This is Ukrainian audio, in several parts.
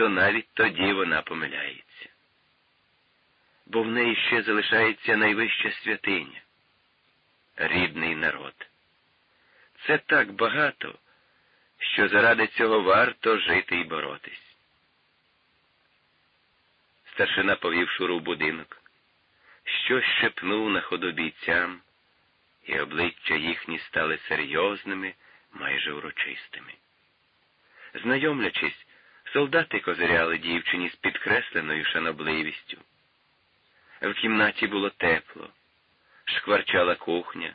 то навіть тоді вона помиляється. Бо в неї ще залишається найвища святиня рідний народ. Це так багато, що заради цього варто жити і боротись. Старшина повів шуру в будинок, щось шепнув на ходу бійцям, і обличчя їхні стали серйозними, майже урочистими. Знайомлячись, солдати козиряли дівчині з підкресленою шанобливістю. В кімнаті було тепло, шкварчала кухня,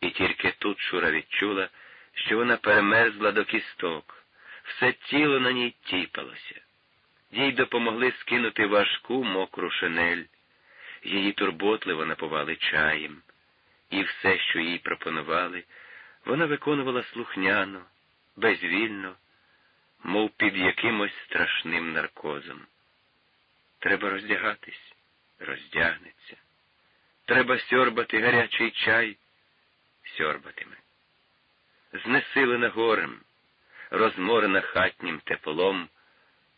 і тільки тут Шура відчула, що вона перемерзла до кісток, все тіло на ній тіпалося. Їй допомогли скинути важку мокру шинель, її турботливо напували чаєм, і все, що їй пропонували, вона виконувала слухняно, безвільно, мов під якимось страшним наркозом. Треба роздягатись, роздягнеться. Треба сьорбати гарячий чай, сьорбатиме. Знесилена горем, розморена хатнім теплом,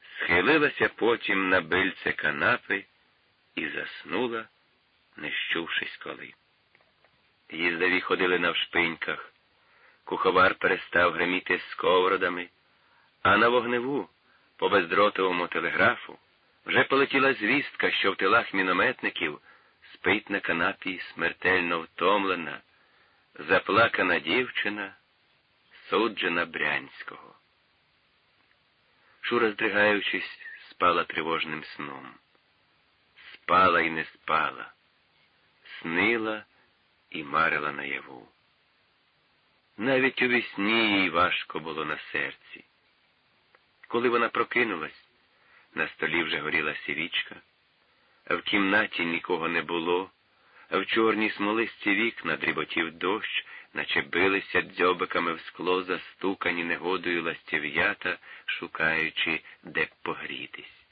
схилилася потім на бильце канапи і заснула, не щувшись коли. Їздові ходили навшпиньках, куховар перестав греміти сковородами, а на вогневу, по бездротовому телеграфу, вже полетіла звістка, що в тилах мінометників спить на канапі смертельно втомлена, заплакана дівчина, суджена Брянського. Шура, здригаючись, спала тривожним сном. Спала і не спала, снила і марила наяву. Навіть у вісні їй важко було на серці. Коли вона прокинулась, на столі вже горіла сірічка, а в кімнаті нікого не було, в чорній смолисті вікна дріботів дощ, наче билися дзьобиками в скло, застукані негодою ластів'ята, шукаючи, де б погрітись.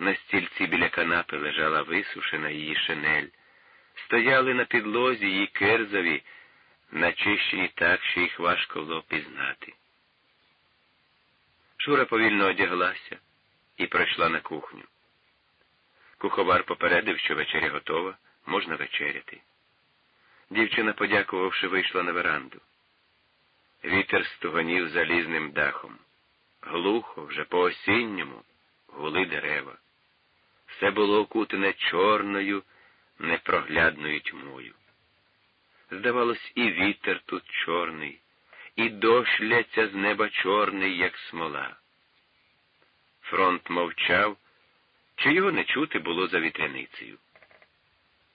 На стільці біля канапи лежала висушена її шинель, стояли на підлозі її керзові, начищені так, що їх важко було пізнати. Шура повільно одяглася і пройшла на кухню. Куховар попередив, що вечеря готова, можна вечеряти. Дівчина, подякувавши, вийшла на веранду. Вітер стуганів залізним дахом. Глухо, вже по осінньому, гули дерева. Все було окутане чорною, непроглядною тьмою. Здавалось, і вітер тут чорний, і дощ лється з неба чорний, як смола. Фронт мовчав, чи його не чути було за вітряницею.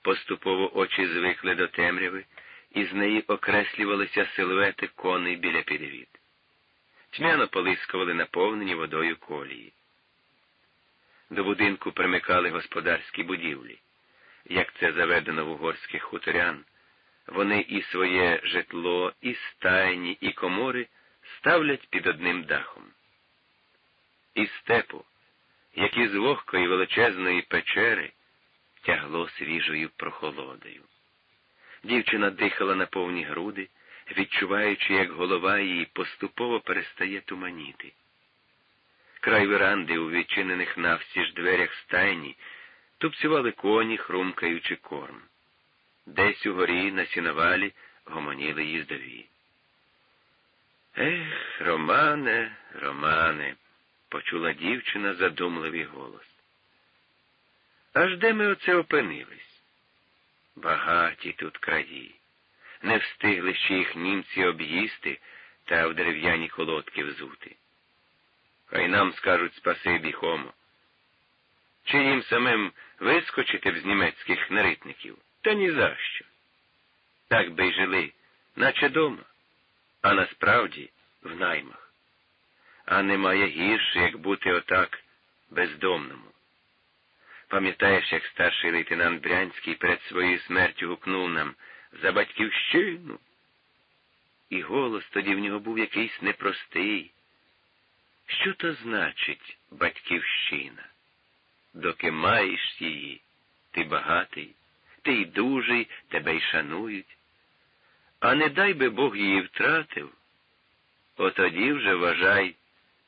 Поступово очі звикли до темряви, і з неї окреслювалися силуети коней біля підвід. Тьмяно полискували наповнені водою колії. До будинку примикали господарські будівлі. Як це заведено в угорських хуторян, вони і своє житло, і стайні, і комори ставлять під одним дахом. Із степу, як із вогкої величезної печери, тягло свіжою прохолодою. Дівчина дихала на повні груди, відчуваючи, як голова її поступово перестає туманіти. Край веранди у відчинених навстіж дверях стайні тупцювали коні, хрумкаючи корм. Десь угорі на сіновалі гомоніли їздові. Ех, Романе, Романе, почула дівчина задумливий голос. Аж де ми оце опинились? Багаті тут краї. Не встигли ще їх німці об'їсти та в дерев'яні колодки взути. Хай нам скажуть спасибі, Хомо. Чи їм самим вискочити з німецьких наритників? Та ні за що. Так би й жили, наче дома, а насправді в наймах. А немає гірше, як бути отак бездомному. Пам'ятаєш, як старший лейтенант Брянський перед своєю смертю гукнув нам за батьківщину? І голос тоді в нього був якийсь непростий. Що то значить батьківщина? Доки маєш її, ти багатий, ти й дужий, тебе й шанують. А не дай би Бог її втратив, отоді вже вважай,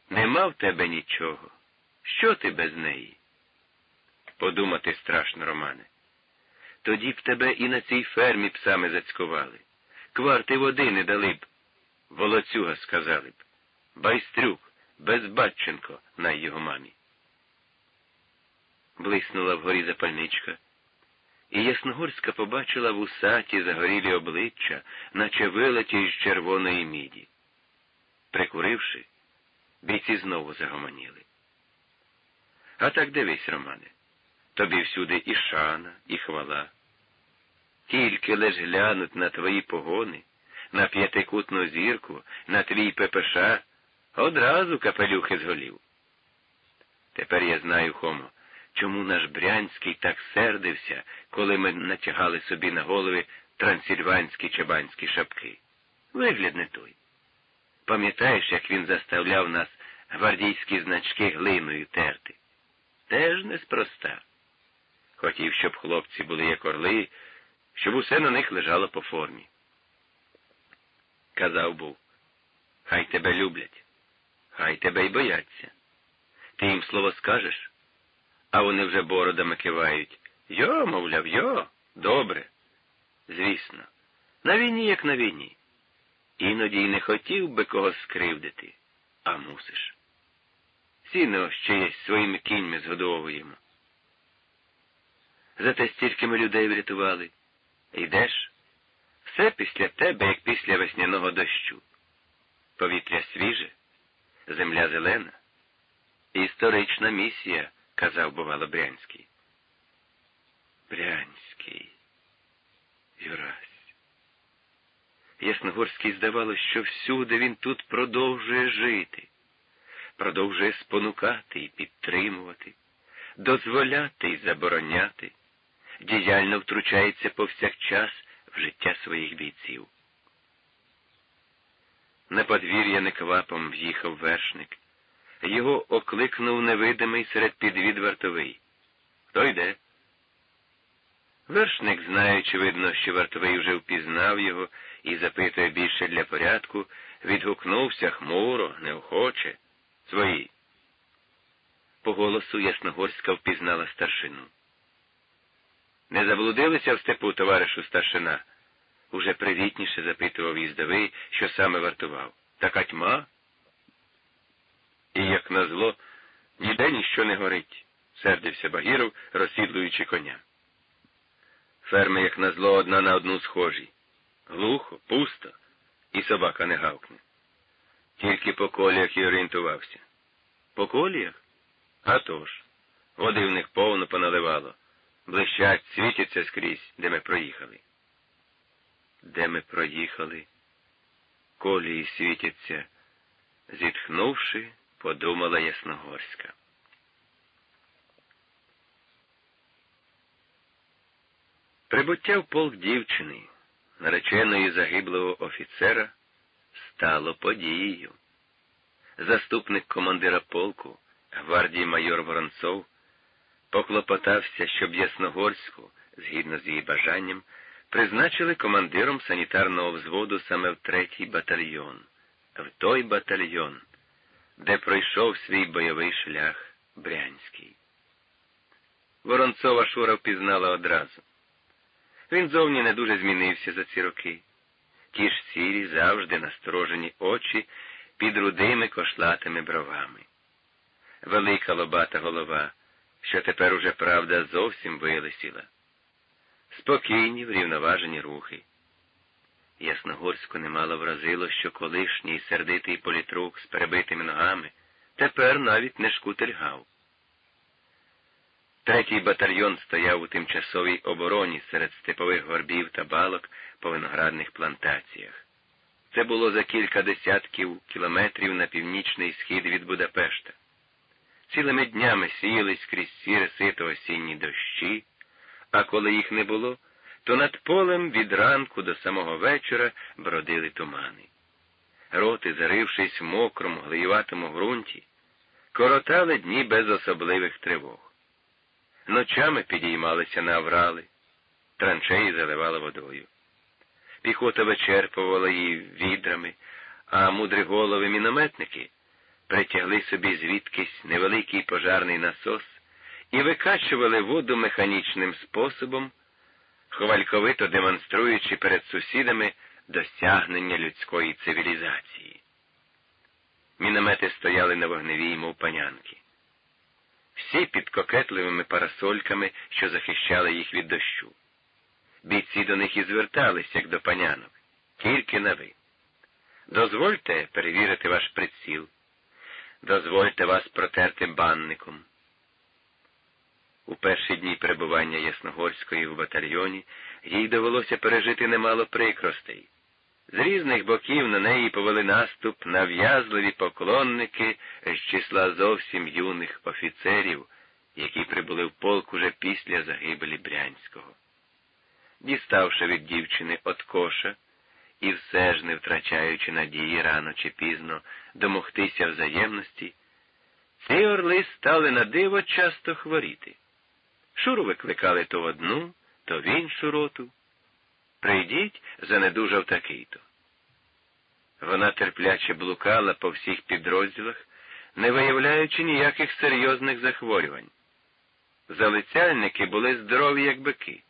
Нема в тебе нічого. Що ти без неї? Подумати страшно, Романе. Тоді б тебе і на цій фермі псами зацькували. Кварти води не дали б. Волоцюга сказали б. Байстрюк, безбатченко на його мамі. Блиснула вгорі запальничка, і Ясногорська побачила в усаті загорілі обличчя, наче вилеті із червоної міді. Прикуривши, бійці знову загомоніли. А так дивись, Романе, тобі всюди і шана, і хвала. Тільки лиш глянуть на твої погони, на п'ятикутну зірку, на твій ППШ, одразу капелюхи з голів. Тепер я знаю, Хомо, чому наш Брянський так сердився, коли ми натягали собі на голови трансильванські чабанські шапки. Вигляд не той. Пам'ятаєш, як він заставляв нас гвардійські значки глиною терти? Теж неспроста. Хотів, щоб хлопці були як орли, щоб усе на них лежало по формі. Казав був, хай тебе люблять, хай тебе й бояться. Ти їм слово скажеш, а вони вже бородами кивають. Йо, мовляв, йо, добре. Звісно, на війні, як на війні. Іноді й не хотів би когось скривдити, а мусиш. Сіно ще є своїми кіньми згодовуємо. Зате стільки ми людей врятували. Йдеш? Все після тебе, як після весняного дощу. Повітря свіже, земля зелена. Історична місія, казав, бувало, Брянський. Брянський. Юрась. Ясногорський здавалося, що всюди він тут продовжує жити, продовжує спонукати і підтримувати, дозволяти і забороняти, діяльно втручається повсякчас в життя своїх бійців. На подвір'я неквапом в'їхав вершник. Його окликнув невидимий серед підвід вартовий. Хто йде? Вершник, знаючи, видно, що вартовий вже впізнав його і запитує більше для порядку, відгукнувся хмуро, неохоче. Свої. По голосу Ясногорська впізнала старшину. Не заблудилися в степу, товаришу старшина? Уже привітніше запитував їздовий, що саме вартував. Така тьма? І, як назло, ніде ніщо не горить, сердився Багіров, розсідлуючи коня. Ферми, як назло, одна на одну схожі. Глухо, пусто, і собака не гавкне. Тільки по коліях і орієнтувався. По коліях? А тож. Води в них повно поналивало. Блищать, світяться скрізь, де ми проїхали. Де ми проїхали? Колії світяться, зітхнувши, подумала Ясногорська. Прибуття в полк дівчини, нареченої загиблого офіцера, стало подією. Заступник командира полку, гвардії майор Воронцов, поклопотався, щоб Ясногорську, згідно з її бажанням, призначили командиром санітарного взводу саме в третій батальйон, в той батальйон, де пройшов свій бойовий шлях Брянський. Воронцова Шура впізнала одразу. Він зовні не дуже змінився за ці роки. Ті ж сірі, завжди насторожені очі під рудими кошлатими бровами. Велика лобата голова, що тепер уже правда зовсім вилисіла. Спокійні, врівноважені рухи. Ясногорську немало вразило, що колишній сердитий політрук з перебитими ногами тепер навіть не шкутильгав. Третій батальйон стояв у тимчасовій обороні серед степових горбів та балок по виноградних плантаціях. Це було за кілька десятків кілометрів на північний схід від Будапешта. Цілими днями сіялись крізь сіре сито осінні дощі, а коли їх не було, то над полем від ранку до самого вечора бродили тумани. Роти, зарившись в мокрому, глиюватому ґрунті, коротали дні без особливих тривог. Ночами підіймалися на аврали, траншеї заливали водою. Піхота вичерпувала її відрами, а мудрі голови мінометники притягли собі звідкись невеликий пожарний насос і викачували воду механічним способом, хвальковито демонструючи перед сусідами досягнення людської цивілізації. Міномети стояли на вогневій, мов панянки. Всі під кокетливими парасольками, що захищали їх від дощу. Бійці до них і звертались, як до панянок, тільки на ви. Дозвольте перевірити ваш приціл, дозвольте вас протерти банником. У перші дні перебування Ясногорської в батальйоні їй довелося пережити немало прикростей. З різних боків на неї повели наступ нав'язливі поклонники з числа зовсім юних офіцерів, які прибули в полк уже після загибелі Брянського. Діставши від дівчини от коша і все ж не втрачаючи надії рано чи пізно домогтися взаємності, ці орли стали на диво часто хворіти. Шуру викликали то в одну, то в іншу роту. Прийдіть, занедужав такий-то. Вона терпляче блукала по всіх підрозділах, не виявляючи ніяких серйозних захворювань. Залицяльники були здорові, як бики.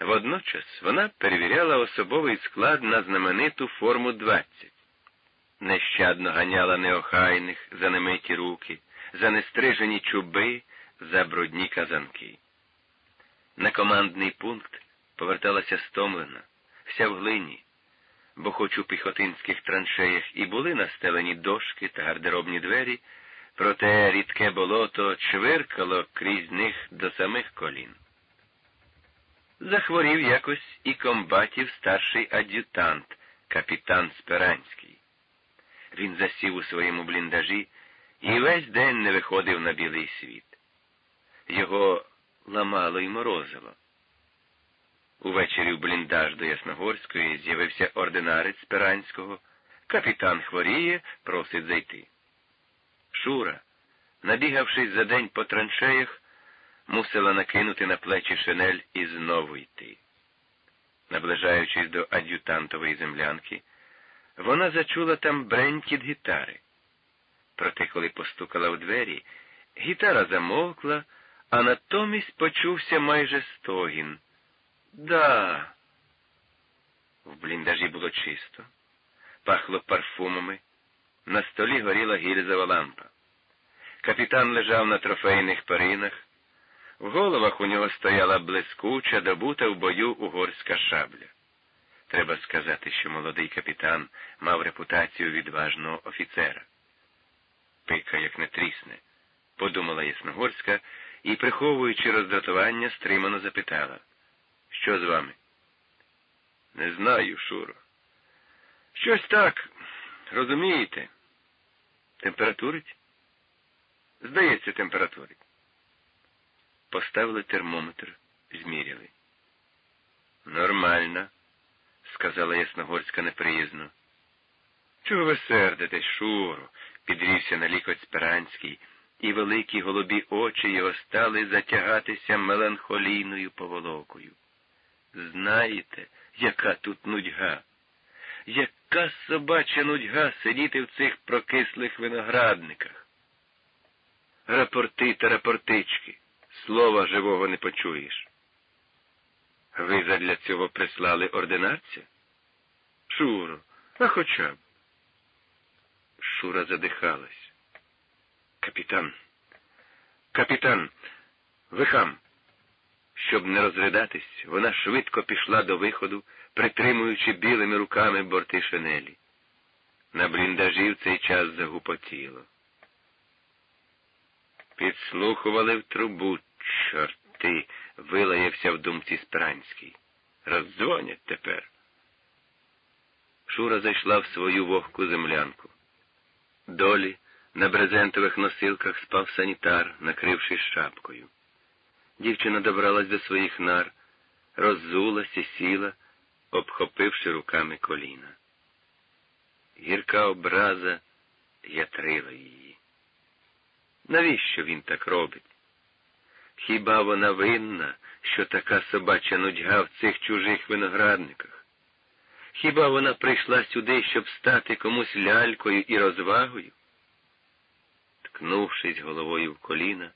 Водночас вона перевіряла особовий склад на знамениту форму 20. Нещадно ганяла неохайних за немиті руки, за нестрижені чуби, за брудні казанки. На командний пункт поверталася стомлена, вся в глині, бо хоч у піхотинських траншеях і були настелені дошки та гардеробні двері, проте рідке болото чвиркало крізь них до самих колін. Захворів якось і комбатів старший ад'ютант, капітан Сперанський. Він засів у своєму бліндажі і весь день не виходив на білий світ. Його ламало й морозило. Увечері в бліндаж до Ясногорської з'явився ординарець Спиранського. Капітан хворіє, просить зайти. Шура, набігавшись за день по траншеях, мусила накинути на плечі шинель і знову йти. Наближаючись до ад'ютантової землянки, вона зачула там бренькіт гітари. Проте, коли постукала в двері, гітара замовкла, а натомість почувся майже стогін. Да. В бліндажі було чисто, пахло парфумами, на столі горіла гільзова лампа. Капітан лежав на трофейних перинах, в головах у нього стояла блискуча, добута в бою угорська шабля. Треба сказати, що молодий капітан мав репутацію відважного офіцера. Пика, як не трісне, подумала Ясногорська і, приховуючи роздратування, стримано запитала. Що з вами? Не знаю, Шуро. Щось так, розумієте? Температурить? Здається, температурить. Поставили термометр, зміряли. Нормально, сказала Ясногорська неприязно. Чого ви сердитесь, Шуро? підвівся на лікоть Спиранський, і великі голубі очі його стали затягатися меланхолійною поволокою. Знаєте, яка тут нудьга? Яка собача нудьга сидіти в цих прокислих виноградниках? Рапорти та рапортички, слова живого не почуєш. Ви задля цього прислали ординарця? Шуро, а хоча б. Шура задихалась. Капітан, капітан, ви хам. Щоб не розридатись, вона швидко пішла до виходу, притримуючи білими руками борти шинелі. На бліндажі в цей час загупотіло. Підслухували в трубу, чорти, вилаявся в думці Спранський. Роздзвонять тепер. Шура зайшла в свою вогку землянку. Долі на брезентових носилках спав санітар, накрившись шапкою. Дівчина добралась до своїх нар, роззулась і сіла, обхопивши руками коліна. Гірка образа ятрила її. Навіщо він так робить? Хіба вона винна, що така собача нудьга в цих чужих виноградниках? Хіба вона прийшла сюди, щоб стати комусь лялькою і розвагою? Ткнувшись головою в коліна,